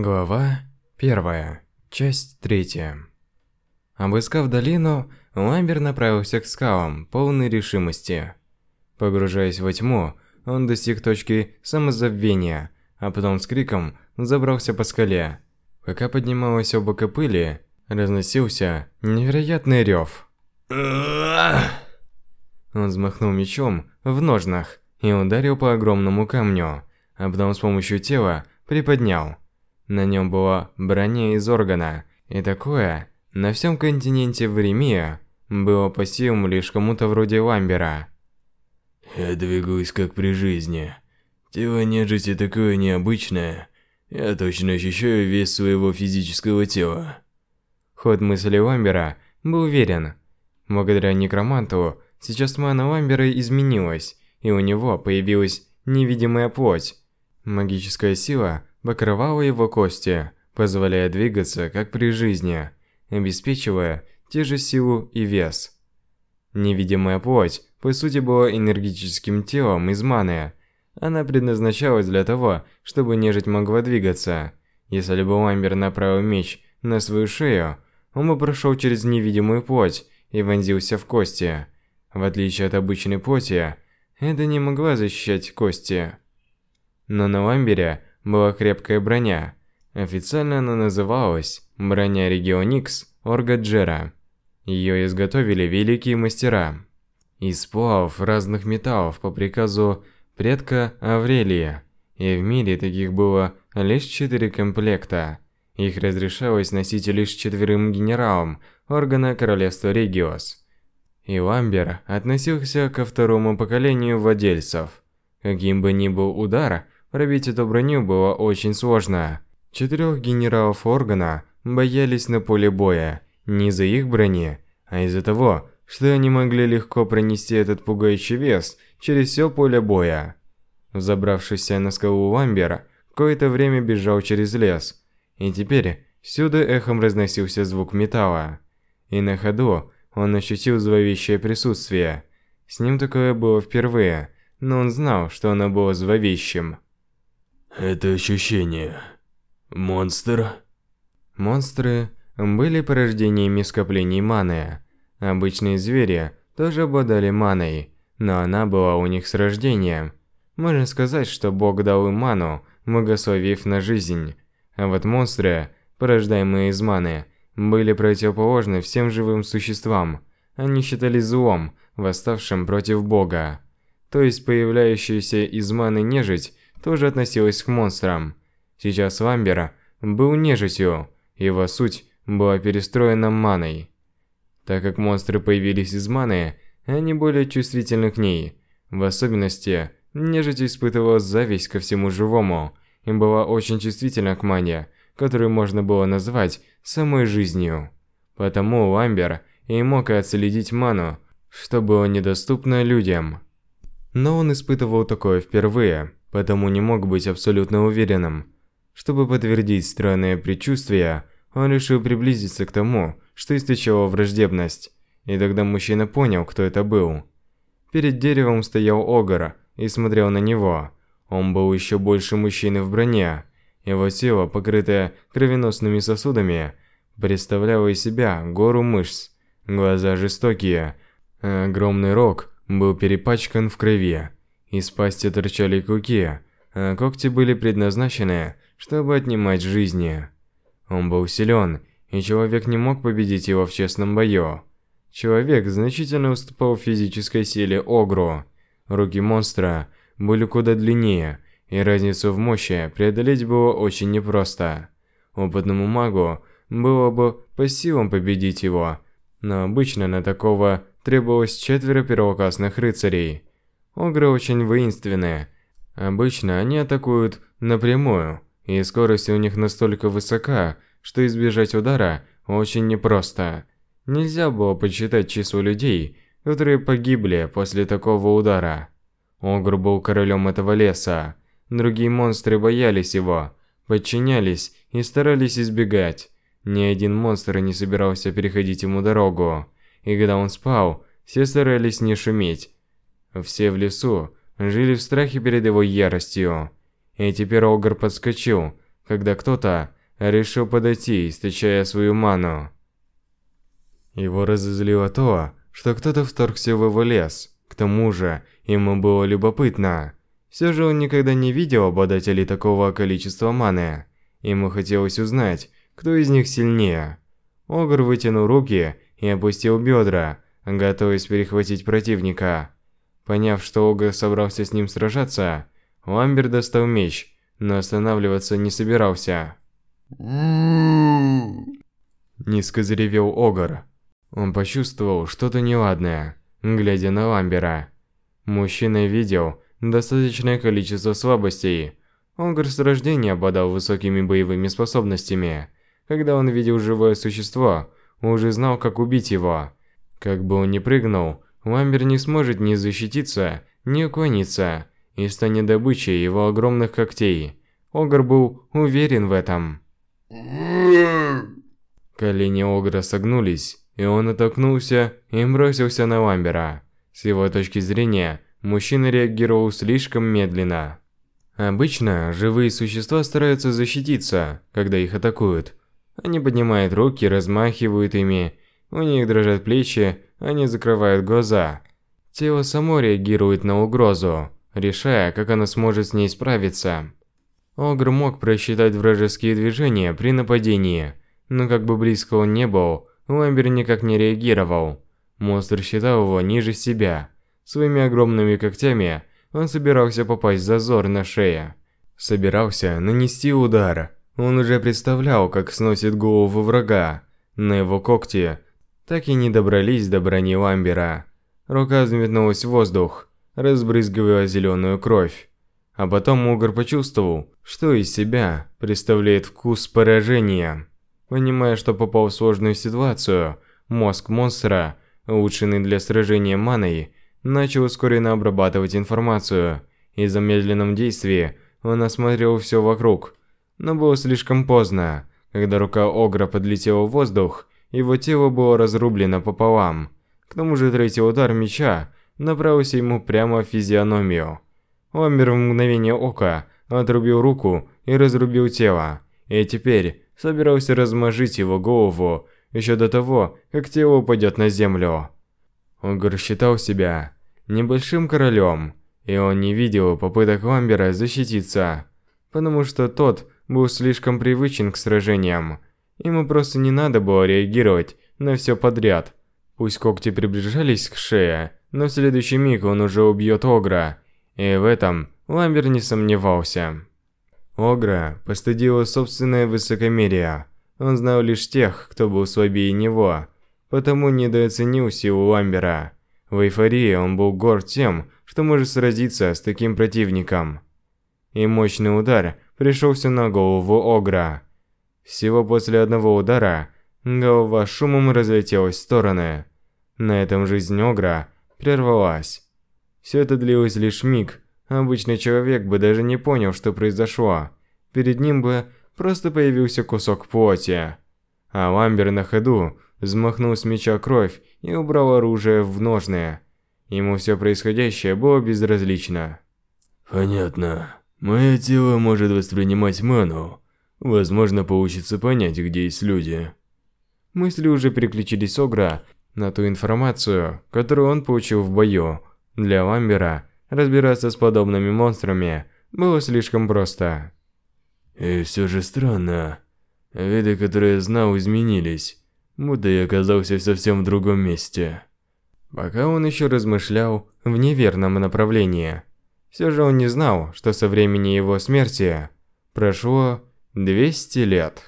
Глава 1. Часть 3. Обыскав долину, Ламбер направился к скалам, полной решимости. Погружаясь во тьму, он достиг точки самозабвения, а потом с криком забрался по скале. Пока поднималось облако пыли, разносился невероятный рев. Он взмахнул мечом в ножнах и ударил по огромному камню, а потом с помощью тела приподнял. На нем была броня из органа, и такое на всем континенте Времия было по силам лишь кому-то вроде Ламбера. Я двигаюсь как при жизни. Тело нежити такое необычное. Я точно ощущаю вес своего физического тела. Ход мысли Ламбера был уверен. Благодаря некроманту, сейчас мана Ламбера изменилась, и у него появилась невидимая плоть. Магическая сила покрывала его кости, позволяя двигаться как при жизни, обеспечивая те же силу и вес. Невидимая плоть, по сути, была энергетическим телом из маны. Она предназначалась для того, чтобы нежить могла двигаться. Если бы Ламбер направил меч на свою шею, он бы прошел через невидимую плоть и вонзился в кости. В отличие от обычной плоти, это не могла защищать кости. Но на Ламбере была крепкая броня. Официально она называлась броня Регионикс Оргаджера. Ее изготовили великие мастера. Из сплавов разных металлов по приказу предка Аврелия. И в мире таких было лишь четыре комплекта. Их разрешалось носить лишь четверым генералам органа королевства Региос. И Ламбер относился ко второму поколению владельцев. Каким бы ни был удар, Пробить эту броню было очень сложно. Четырех генералов органа боялись на поле боя не из-за их брони, а из-за того, что они могли легко пронести этот пугающий вес через все поле боя. Взобравшись на скалу Ламбер, какое-то время бежал через лес, и теперь всюду эхом разносился звук металла. И на ходу он ощутил зловещее присутствие. С ним такое было впервые, но он знал, что оно было зловещим. Это ощущение. Монстр? Монстры были порождениями скоплений маны. Обычные звери тоже обладали маной, но она была у них с рождения. Можно сказать, что Бог дал им ману, благословив на жизнь. А вот монстры, порождаемые из маны, были противоположны всем живым существам. Они считались злом, восставшим против Бога. То есть появляющаяся из маны нежить тоже относилась к монстрам. Сейчас Ламбера был нежитью, его суть была перестроена маной. Так как монстры появились из маны, они более чувствительны к ней. В особенности, нежить испытывала зависть ко всему живому и была очень чувствительна к мане, которую можно было назвать самой жизнью. Потому Ламбер и мог отследить ману, что было недоступно людям. Но он испытывал такое впервые, потому не мог быть абсолютно уверенным. Чтобы подтвердить странное предчувствие, он решил приблизиться к тому, что источало враждебность. И тогда мужчина понял, кто это был. Перед деревом стоял Огар и смотрел на него. Он был еще больше мужчины в броне. Его тело, покрытое кровеносными сосудами, представляло из себя гору мышц. Глаза жестокие, а огромный рог был перепачкан в крови. Из пасти торчали клыки, а когти были предназначены, чтобы отнимать жизни. Он был силен, и человек не мог победить его в честном бою. Человек значительно уступал в физической силе Огру. Руки монстра были куда длиннее, и разницу в мощи преодолеть было очень непросто. Опытному магу было бы по силам победить его, но обычно на такого требовалось четверо первоклассных рыцарей – Огры очень воинственные. Обычно они атакуют напрямую, и скорость у них настолько высока, что избежать удара очень непросто. Нельзя было подсчитать число людей, которые погибли после такого удара. Огр был королем этого леса. Другие монстры боялись его, подчинялись и старались избегать. Ни один монстр не собирался переходить ему дорогу. И когда он спал, все старались не шуметь, все в лесу жили в страхе перед его яростью. И теперь Огр подскочил, когда кто-то решил подойти, источая свою ману. Его разозлило то, что кто-то вторгся в его лес. К тому же, ему было любопытно. Все же он никогда не видел обладателей такого количества маны. Ему хотелось узнать, кто из них сильнее. Огр вытянул руки и опустил бедра, готовясь перехватить противника. Поняв, что Огр собрался с ним сражаться, Ламбер достал меч, но останавливаться не собирался. Низко заревел Огр. Он почувствовал что-то неладное, глядя на Ламбера. Мужчина видел достаточное количество слабостей. Огр с рождения обладал высокими боевыми способностями. Когда он видел живое существо, уже знал, как убить его. Как бы он ни прыгнул, Ламбер не сможет ни защититься, ни уклониться, и станет добычей его огромных когтей. Огр был уверен в этом. Колени Огра согнулись, и он оттолкнулся и бросился на Ламбера. С его точки зрения, мужчина реагировал слишком медленно. Обычно живые существа стараются защититься, когда их атакуют. Они поднимают руки, размахивают ими, у них дрожат плечи, они закрывают глаза. Тело само реагирует на угрозу, решая, как оно сможет с ней справиться. Огр мог просчитать вражеские движения при нападении, но как бы близко он не был, Ламбер никак не реагировал. Монстр считал его ниже себя. Своими огромными когтями он собирался попасть в зазор на шее. Собирался нанести удар. Он уже представлял, как сносит голову врага. На его когти так и не добрались до брони Ламбера. Рука взметнулась в воздух, разбрызгивая зеленую кровь. А потом Угор почувствовал, что из себя представляет вкус поражения. Понимая, что попал в сложную ситуацию, мозг монстра, улучшенный для сражения маной, начал ускоренно обрабатывать информацию. И замедленном действии он осмотрел все вокруг. Но было слишком поздно. Когда рука Огра подлетела в воздух, его тело было разрублено пополам. К тому же третий удар меча направился ему прямо в физиономию. Омер в мгновение ока отрубил руку и разрубил тело, и теперь собирался размажить его голову еще до того, как тело упадет на землю. Огр считал себя небольшим королем, и он не видел попыток Ламбера защититься, потому что тот был слишком привычен к сражениям. Ему просто не надо было реагировать на все подряд. Пусть когти приближались к шее, но в следующий миг он уже убьет Огра, и в этом Ламбер не сомневался. Огра постыдила собственное высокомерие. Он знал лишь тех, кто был слабее него, потому недооценил силу Ламбера. В эйфории он был горд тем, что может сразиться с таким противником. И мощный удар пришелся на голову Огра. Всего после одного удара голова шумом разлетелась в стороны. На этом жизнь Огра прервалась. Все это длилось лишь миг. Обычный человек бы даже не понял, что произошло. Перед ним бы просто появился кусок плоти. А Ламбер на ходу взмахнул с меча кровь и убрал оружие в ножны. Ему все происходящее было безразлично. Понятно. Мое тело может воспринимать ману. Возможно, получится понять, где есть люди. Мысли уже переключились с Огра на ту информацию, которую он получил в бою, для Ламбера разбираться с подобными монстрами было слишком просто. И все же странно. Виды, которые я знал, изменились, будто я оказался в совсем другом месте. Пока он еще размышлял в неверном направлении. Все же он не знал, что со времени его смерти прошло 200 лет.